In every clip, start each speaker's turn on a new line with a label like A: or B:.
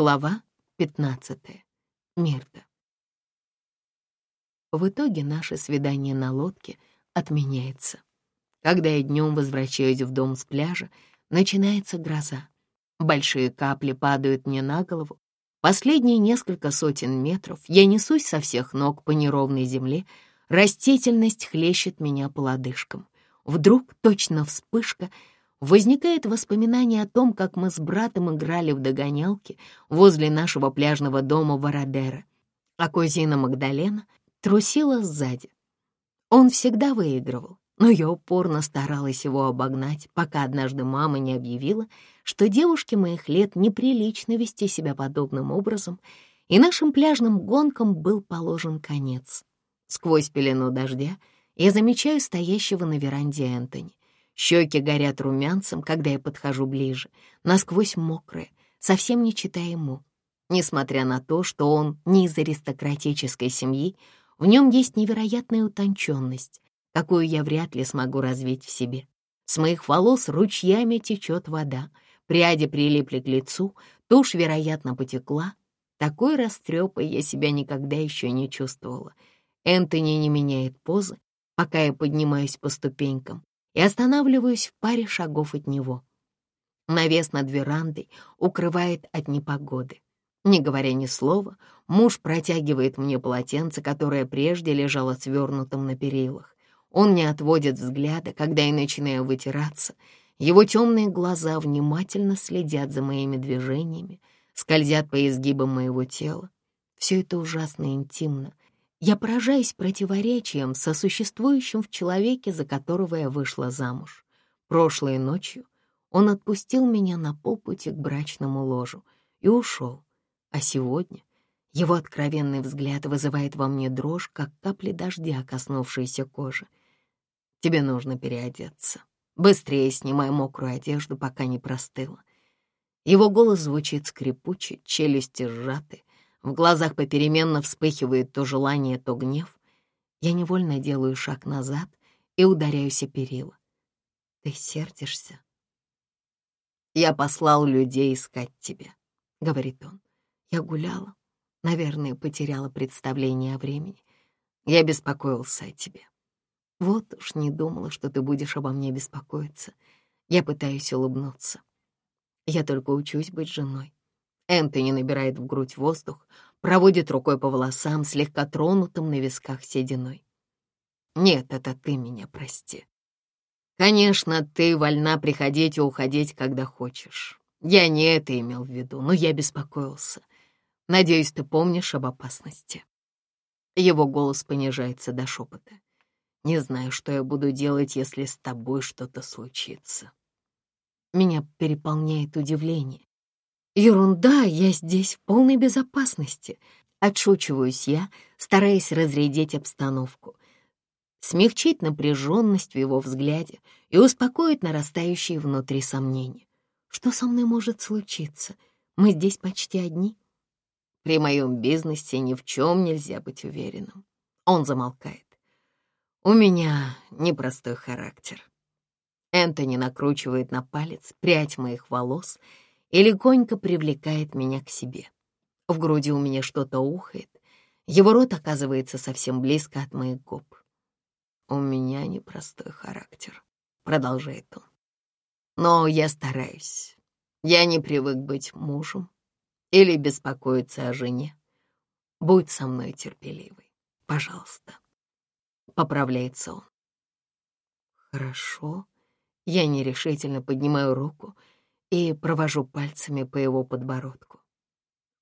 A: Глава 15. Мирта. В итоге наше свидание на лодке отменяется. Когда я днем возвращаюсь в дом с пляжа, начинается гроза. Большие капли падают мне на голову. Последние несколько сотен метров я несусь со всех ног по неровной земле, растительность хлещет меня по лодыжкам. Вдруг, точно вспышка, возникает воспоминание о том, как мы с братом играли в догонялки возле нашего пляжного дома Вородера, а кузина Магдалена трусила сзади. Он всегда выигрывал, но я упорно старалась его обогнать, пока однажды мама не объявила, что девушке моих лет неприлично вести себя подобным образом, и нашим пляжным гонкам был положен конец. Сквозь пелену дождя я замечаю стоящего на веранде Энтони. Щеки горят румянцем, когда я подхожу ближе, насквозь мокрые, совсем не читая ему. Несмотря на то, что он не из аристократической семьи, в нем есть невероятная утонченность, какую я вряд ли смогу развить в себе. С моих волос ручьями течет вода, пряди прилипли к лицу, тушь, вероятно, потекла. Такой растрепой я себя никогда еще не чувствовала. Энтони не меняет позы, пока я поднимаюсь по ступенькам, и останавливаюсь в паре шагов от него. Навес над верандой укрывает от непогоды. Не говоря ни слова, муж протягивает мне полотенце, которое прежде лежало свернутым на перилах. Он не отводит взгляда, когда я начинаю вытираться. Его темные глаза внимательно следят за моими движениями, скользят по изгибам моего тела. Все это ужасно интимно, я поражаюсь противоречием сосуществующим в человеке, за которого я вышла замуж. Прошлой ночью он отпустил меня на полпути к брачному ложу и ушел, а сегодня его откровенный взгляд вызывает во мне дрожь, как капли дождя, коснувшиеся кожи. Тебе нужно переодеться. Быстрее снимай мокрую одежду, пока не простыла. Его голос звучит скрипуче, челюсти сжаты, в глазах попеременно вспыхивает то желание, то гнев. Я невольно делаю шаг назад и ударяюсь о перила. Ты сердишься? Я послал людей искать тебя, — говорит он. Я гуляла, наверное, потеряла представление о времени. Я беспокоился о тебе. Вот уж не думала, что ты будешь обо мне беспокоиться. Я пытаюсь улыбнуться. Я только учусь быть женой. Энтони набирает в грудь воздух, проводит рукой по волосам, слегка тронутым на висках сединой. «Нет, это ты меня прости. Конечно, ты вольна приходить и уходить, когда хочешь. Я не это имел в виду, но я беспокоился. Надеюсь, ты помнишь об опасности». Его голос понижается до шепота. «Не знаю, что я буду делать, если с тобой что-то случится». Меня переполняет удивление. Ерунда, я здесь в полной безопасности. Отшучиваюсь я, стараясь разрядить обстановку, смягчить напряженность в его взгляде и успокоить нарастающие внутри сомнения. Что со мной может случиться? Мы здесь почти одни. При моем бизнесе ни в чем нельзя быть уверенным. Он замолкает. У меня непростой характер. Энтони накручивает на палец прядь моих волос — и легонько привлекает меня к себе. В груди у меня что-то ухает, его рот оказывается совсем близко от моих губ. «У меня непростой характер», — продолжает он. «Но я стараюсь. Я не привык быть мужем или беспокоиться о жене. Будь со мной терпеливый, пожалуйста», — поправляется он. «Хорошо». Я нерешительно поднимаю руку — и провожу пальцами по его подбородку.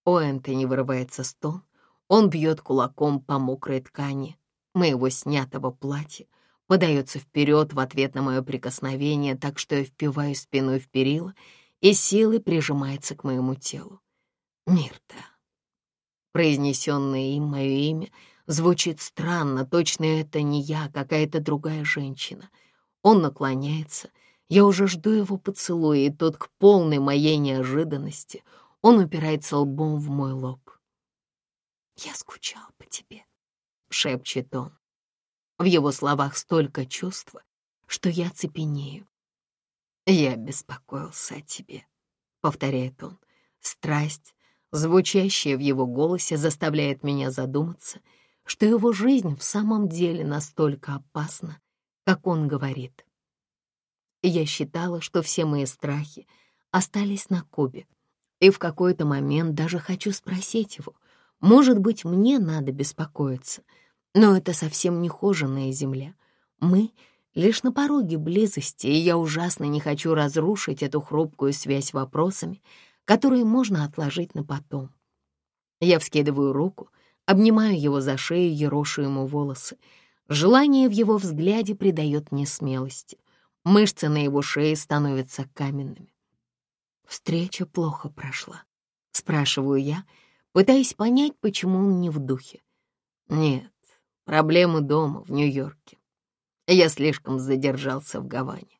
A: У Энтони вырывается стон, он бьет кулаком по мокрой ткани моего снятого платья, подается вперед в ответ на мое прикосновение, так что я впиваю спиной в перила и силой прижимается к моему телу. Мирта. Произнесенное им мое имя звучит странно, точно это не я, а какая-то другая женщина. Он наклоняется — я уже жду его поцелуя, и тот к полной моей неожиданности он упирается лбом в мой лоб. «Я скучал по тебе», — шепчет он. В его словах столько чувства, что я цепенею. «Я беспокоился о тебе», — повторяет он. Страсть, Звучащее в его голосе заставляет меня задуматься, что его жизнь в самом деле настолько опасна, как он говорит. Я считала, что все мои страхи остались на Кубе, и в какой-то момент даже хочу спросить его, может быть, мне надо беспокоиться, но это совсем не хоженая земля. Мы лишь на пороге близости, и я ужасно не хочу разрушить эту хрупкую связь вопросами, которые можно отложить на потом. Я вскидываю руку, обнимаю его за шею, ерошу ему волосы. Желание в его взгляде придает мне смелости. Мышцы на его шее становятся каменными. Встреча плохо прошла. Спрашиваю я, пытаясь понять, почему он не в духе. Нет, проблемы дома, в Нью-Йорке. Я слишком задержался в Гаване.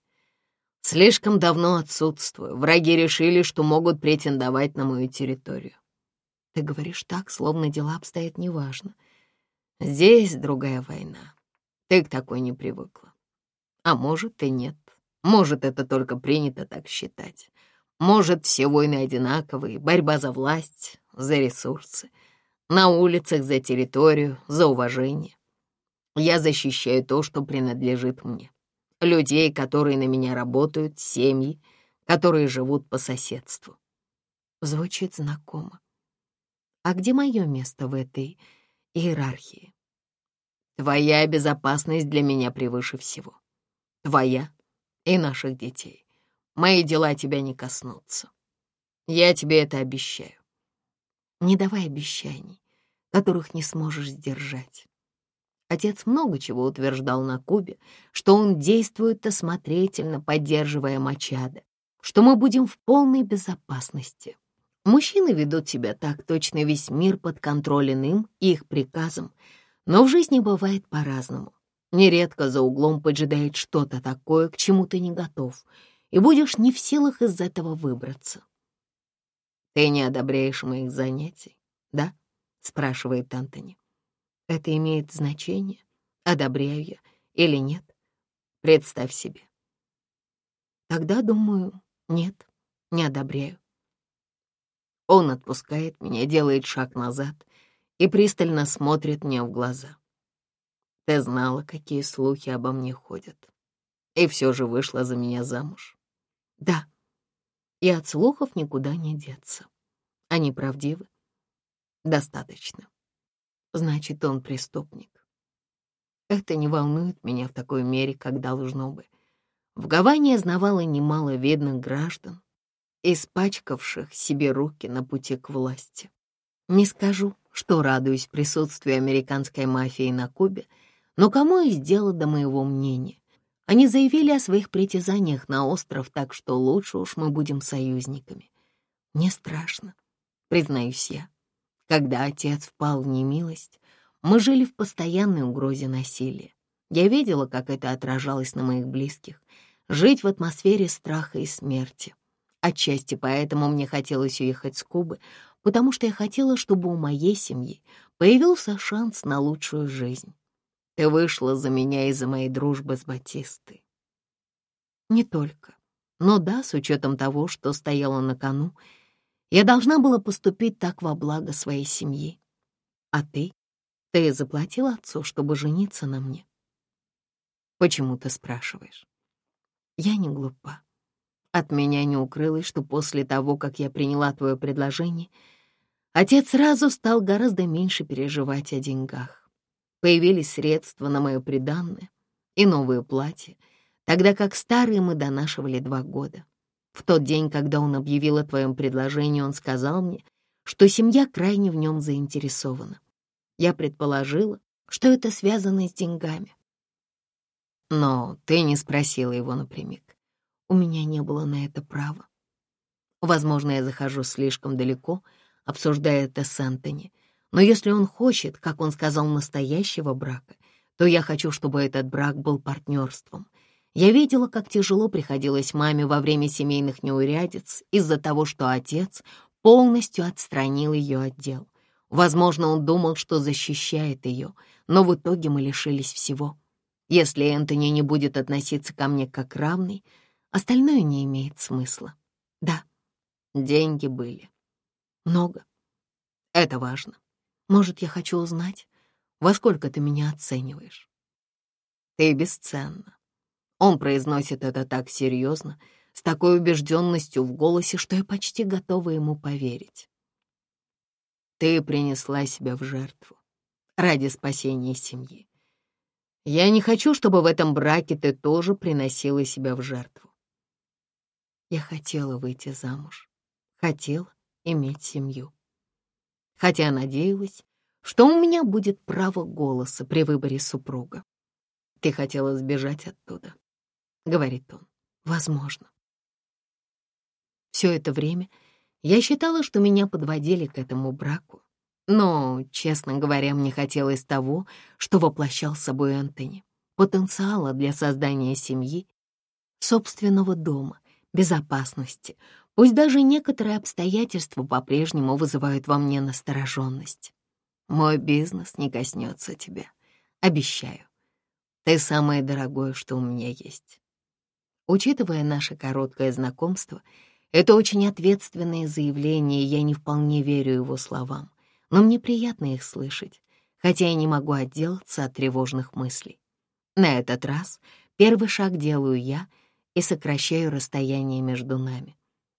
A: Слишком давно отсутствую. Враги решили, что могут претендовать на мою территорию. Ты говоришь так, словно дела обстоят неважно. Здесь другая война. Ты к такой не привыкла. А может и нет. Может, это только принято так считать. Может, все войны одинаковые, борьба за власть, за ресурсы. На улицах за территорию, за уважение. Я защищаю то, что принадлежит мне людей, которые на меня работают, семьи, которые живут по соседству. Звучит знакомо. А где мое место в этой иерархии? Твоя безопасность для меня превыше всего. Твоя и наших детей. Мои дела тебя не коснутся. Я тебе это обещаю. Не давай обещаний, которых не сможешь сдержать. Отец много чего утверждал на Кубе, что он действует осмотрительно, поддерживая Мачада, что мы будем в полной безопасности. Мужчины ведут себя так, точно весь мир под контролем им и их приказом, но в жизни бывает по-разному. Нередко за углом поджидает что-то такое, к чему ты не готов, и будешь не в силах из этого выбраться. «Ты не одобряешь моих занятий, да?» — спрашивает Антони. Это имеет значение, одобряю я или нет? Представь себе. Тогда, думаю, нет, не одобряю. Он отпускает меня, делает шаг назад и пристально смотрит мне в глаза. Ты знала, какие слухи обо мне ходят. И все же вышла за меня замуж. Да, и от слухов никуда не деться. Они правдивы? Достаточно значит, он преступник. Это не волнует меня в такой мере, как должно бы. В Гаване знавало немало видных граждан, испачкавших себе руки на пути к власти. Не скажу, что радуюсь присутствию американской мафии на Кубе, но кому из дела до моего мнения? Они заявили о своих притязаниях на остров, так что лучше уж мы будем союзниками. Мне страшно, признаюсь я. Когда отец впал в немилость, мы жили в постоянной угрозе насилия. Я видела, как это отражалось на моих близких. Жить в атмосфере страха и смерти. Отчасти поэтому мне хотелось уехать с Кубы, потому что я хотела, чтобы у моей семьи появился шанс на лучшую жизнь. Ты вышла за меня из-за моей дружбы с Батистой. Не только. Но да, с учетом того, что стояло на кону, я должна была поступить так во благо своей семьи. А ты? Ты заплатил отцу, чтобы жениться на мне? Почему ты спрашиваешь? Я не глупа. От меня не укрылось, что после того, как я приняла твое предложение, отец сразу стал гораздо меньше переживать о деньгах. Появились средства на мое приданное и новые платья, тогда как старые мы донашивали два года. В тот день, когда он объявил о твоем предложении, он сказал мне, что семья крайне в нем заинтересована. Я предположила, что это связано с деньгами. Но ты не спросила его напрямик. У меня не было на это права. Возможно, я захожу слишком далеко, обсуждая это с Антони, но если он хочет, как он сказал, настоящего брака, то я хочу, чтобы этот брак был партнерством, я видела, как тяжело приходилось маме во время семейных неурядиц из-за того, что отец полностью отстранил ее от дел. Возможно, он думал, что защищает ее, но в итоге мы лишились всего. Если Энтони не будет относиться ко мне как равный, остальное не имеет смысла. Да, деньги были. Много. Это важно. Может, я хочу узнать, во сколько ты меня оцениваешь? Ты бесценна. Он произносит это так серьезно, с такой убежденностью в голосе, что я почти готова ему поверить. Ты принесла себя в жертву ради спасения семьи. Я не хочу, чтобы в этом браке ты тоже приносила себя в жертву. Я хотела выйти замуж, хотела иметь семью. Хотя надеялась, что у меня будет право голоса при выборе супруга. Ты хотела сбежать оттуда, — говорит он. Возможно. Все это время я считала, что меня подводили к этому браку. Но, честно говоря, мне хотелось того, что воплощал собой Энтони. Потенциала для создания семьи, собственного дома, безопасности. Пусть даже некоторые обстоятельства по-прежнему вызывают во мне настороженность. Мой бизнес не коснется тебя. Обещаю. Ты самое дорогое, что у меня есть. Учитывая наше короткое знакомство, это очень ответственное заявление, я не вполне верю его словам но мне приятно их слышать, хотя я не могу отделаться от тревожных мыслей. На этот раз первый шаг делаю я и сокращаю расстояние между нами.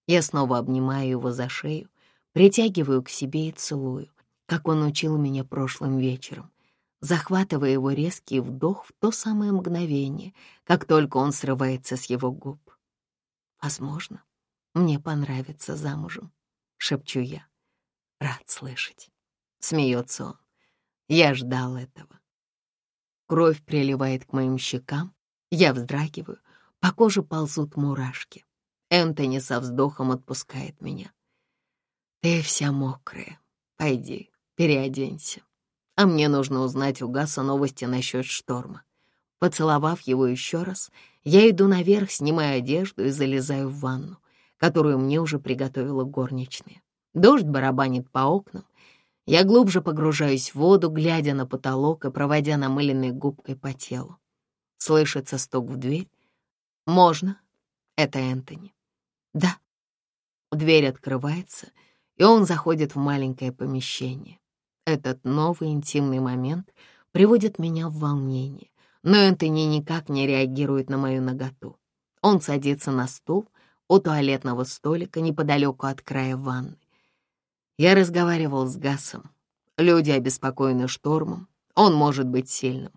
A: Я снова обнимаю его за шею, притягиваю к себе и целую, как он учил меня прошлым вечером, захватывая его резкий вдох в то самое мгновение, как только он срывается с его губ. «Возможно, мне понравится замужем», — шепчу я. Рад слышать. — смеется он. Я ждал этого. Кровь приливает к моим щекам, я вздрагиваю, по коже ползут мурашки. Энтони со вздохом отпускает меня. «Ты вся мокрая. Пойди, переоденься. А мне нужно узнать у Гаса новости насчет шторма». Поцеловав его еще раз, я иду наверх, снимаю одежду и залезаю в ванну, которую мне уже приготовила горничная. Дождь барабанит по окнам, я глубже погружаюсь в воду, глядя на потолок и проводя намыленной губкой по телу. Слышится стук в дверь. «Можно?» — это Энтони. «Да». Дверь открывается, и он заходит в маленькое помещение. Этот новый интимный момент приводит меня в волнение, но Энтони никак не реагирует на мою наготу. Он садится на стул у туалетного столика неподалеку от края ванны. Я разговаривал с Гасом. Люди обеспокоены штормом. Он может быть сильным.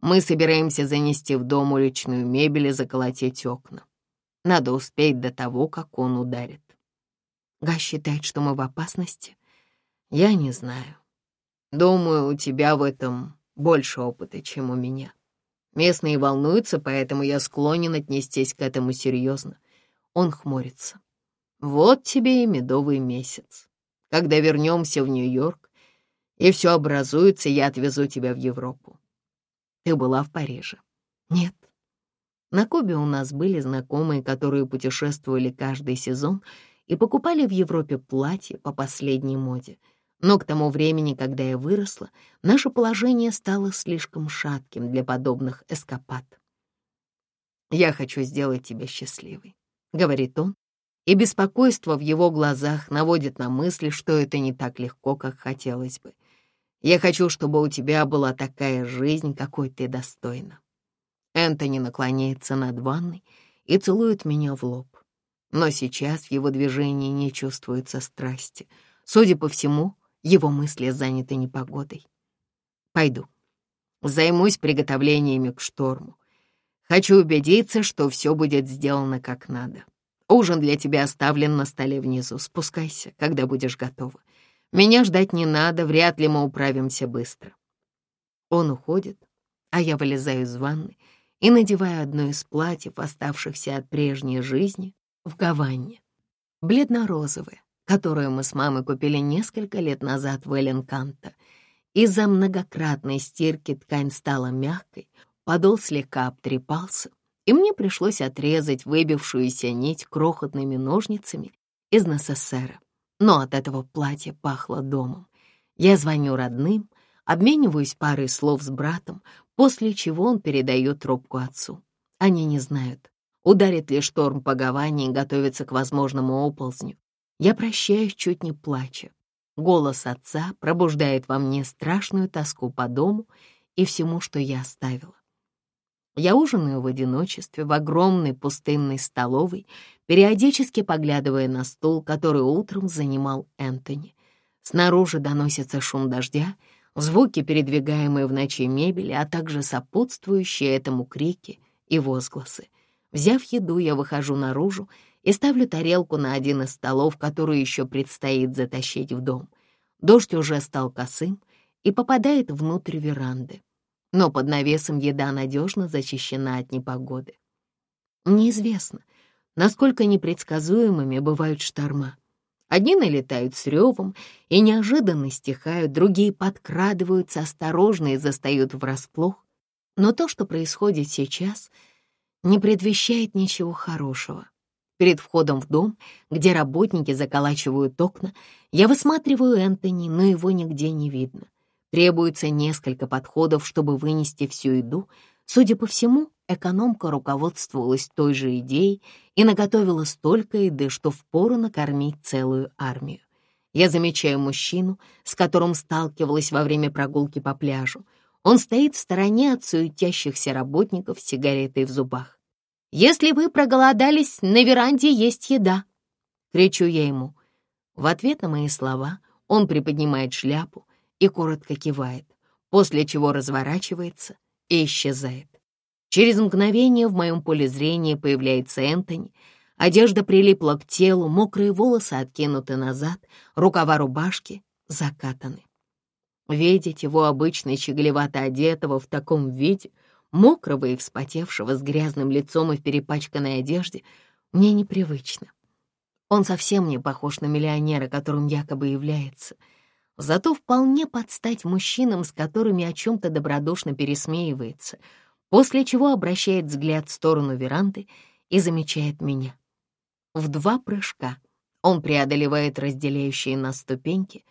A: Мы собираемся занести в дом уличную мебель и заколотить окна. Надо успеть до того, как он ударит. Гас считает, что мы в опасности? Я не знаю. Думаю, у тебя в этом больше опыта, чем у меня. Местные волнуются, поэтому я склонен отнестись к этому серьезно. Он хмурится. Вот тебе и медовый месяц. Когда вернемся в Нью-Йорк, и все образуется, я отвезу тебя в Европу. Ты была в Париже? Нет. На Кубе у нас были знакомые, которые путешествовали каждый сезон и покупали в Европе платья по последней моде. Но к тому времени, когда я выросла, наше положение стало слишком шатким для подобных эскапад. «Я хочу сделать тебя счастливой», — говорит он, и беспокойство в его глазах наводит на мысли, что это не так легко, как хотелось бы. Я хочу, чтобы у тебя была такая жизнь, какой ты достойна. Энтони наклоняется над ванной и целует меня в лоб. Но сейчас в его движении не чувствуется страсти. Судя по всему, его мысли заняты непогодой. Пойду. Займусь приготовлениями к шторму. Хочу убедиться, что все будет сделано как надо. Ужин для тебя оставлен на столе внизу. Спускайся, когда будешь готова. Меня ждать не надо, вряд ли мы управимся быстро. Он уходит, а я вылезаю из ванны и надеваю одно из платьев, оставшихся от прежней жизни, в Гаванне. Бледно-розовое, которое мы с мамой купили несколько лет назад в Эленканто. Из-за многократной стирки ткань стала мягкой, подол слегка обтрепался, и мне пришлось отрезать выбившуюся нить крохотными ножницами из НССР. Но от этого платья пахло домом. Я звоню родным, обмениваюсь парой слов с братом, после чего он передает трубку отцу. Они не знают, ударит ли шторм по Гаване и готовится к возможному оползню. Я прощаюсь, чуть не плача. Голос отца пробуждает во мне страшную тоску по дому и всему, что я оставила. Я ужинаю в одиночестве в огромной пустынной столовой, периодически поглядывая на стул, который утром занимал Энтони. Снаружи доносится шум дождя, звуки, передвигаемые в ночи мебели, а также сопутствующие этому крики и возгласы. Взяв еду, я выхожу наружу и ставлю тарелку на один из столов, который еще предстоит затащить в дом. Дождь уже стал косым и попадает внутрь веранды, но под навесом еда надежно защищена от непогоды. Неизвестно, насколько непредсказуемыми бывают шторма. Одни налетают с ревом и неожиданно стихают, другие подкрадываются осторожно и застают врасплох. Но то, что происходит сейчас, не предвещает ничего хорошего. Перед входом в дом, где работники заколачивают окна, я высматриваю Энтони, но его нигде не видно. Требуется несколько подходов, чтобы вынести всю еду. Судя по всему, экономка руководствовалась той же идеей и наготовила столько еды, что впору накормить целую армию. Я замечаю мужчину, с которым сталкивалась во время прогулки по пляжу. Он стоит в стороне от суетящихся работников с сигаретой в зубах. «Если вы проголодались, на веранде есть еда!» — кричу я ему. В ответ на мои слова он приподнимает шляпу и коротко кивает, после чего разворачивается и исчезает. Через мгновение в моем поле зрения появляется Энтони. Одежда прилипла к телу, мокрые волосы откинуты назад, рукава рубашки закатаны. Видеть его обычно щеголевато одетого в таком виде — мокрого и вспотевшего, с грязным лицом и в перепачканной одежде, мне непривычно. Он совсем не похож на миллионера, которым якобы является. Зато вполне подстать мужчинам, с которыми о чем-то добродушно пересмеивается, после чего обращает взгляд в сторону веранды и замечает меня. В два прыжка он преодолевает разделяющие нас ступеньки,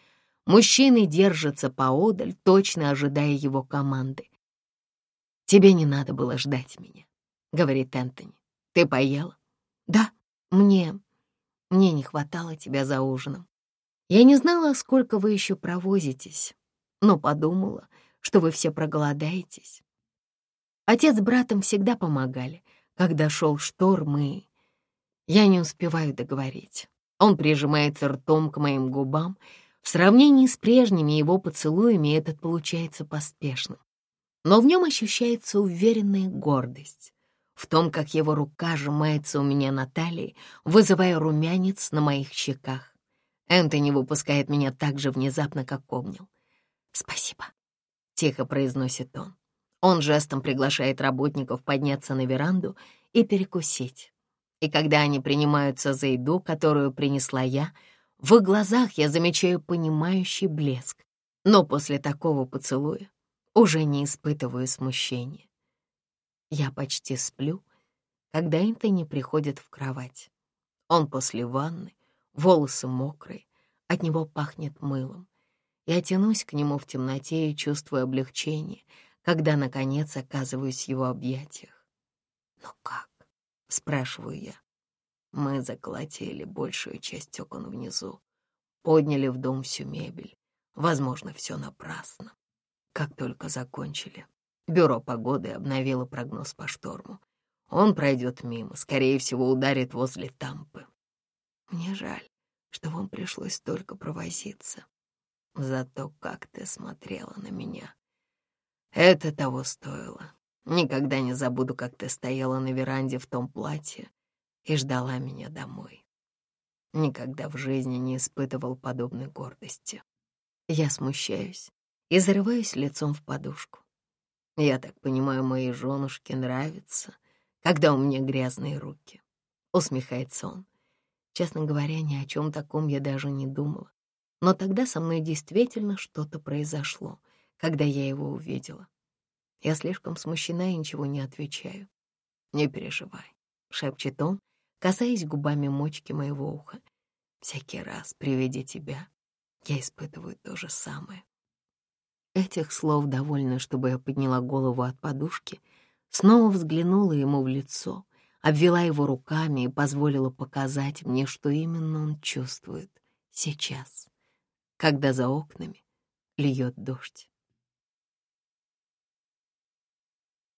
A: Мужчины держатся поодаль, точно ожидая его команды. «Тебе не надо было ждать меня», — говорит Энтони. «Ты поела?» «Да, мне... мне не хватало тебя за ужином. Я не знала, сколько вы еще провозитесь, но подумала, что вы все проголодаетесь. Отец с братом всегда помогали, когда шел шторм, и... Я не успеваю договорить. Он прижимается ртом к моим губам. В сравнении с прежними его поцелуями этот получается поспешным но в нем ощущается уверенная гордость в том, как его рука сжимается у меня на талии, вызывая румянец на моих щеках. Энтони выпускает меня так же внезапно, как помнил. «Спасибо», — тихо произносит он. Он жестом приглашает работников подняться на веранду и перекусить. И когда они принимаются за еду, которую принесла я, в их глазах я замечаю понимающий блеск. Но после такого поцелуя уже не испытываю смущения. Я почти сплю, когда Энтони приходит в кровать. Он после ванны, волосы мокрые, от него пахнет мылом. Я тянусь к нему в темноте и чувствую облегчение, когда, наконец, оказываюсь в его объятиях. «Ну как?» — спрашиваю я. Мы заколотили большую часть окон внизу, подняли в дом всю мебель. Возможно, все напрасно. Как только закончили, бюро погоды обновило прогноз по шторму. Он пройдет мимо, скорее всего, ударит возле Тампы. Мне жаль, что вам пришлось столько провозиться. Зато как ты смотрела на меня. Это того стоило. Никогда не забуду, как ты стояла на веранде в том платье и ждала меня домой. Никогда в жизни не испытывал подобной гордости. Я смущаюсь, и зарываюсь лицом в подушку. Я так понимаю, моей женушке нравится, когда у меня грязные руки. Усмехается он. Честно говоря, ни о чем таком я даже не думала. Но тогда со мной действительно что-то произошло, когда я его увидела. Я слишком смущена и ничего не отвечаю. «Не переживай», — шепчет он, касаясь губами мочки моего уха. «Всякий раз при виде тебя я испытываю то же самое». Этих слов довольно, чтобы я подняла голову от подушки, снова взглянула ему в лицо, обвела его руками и позволила показать мне, что именно он чувствует сейчас. когда за окнами льет дождь.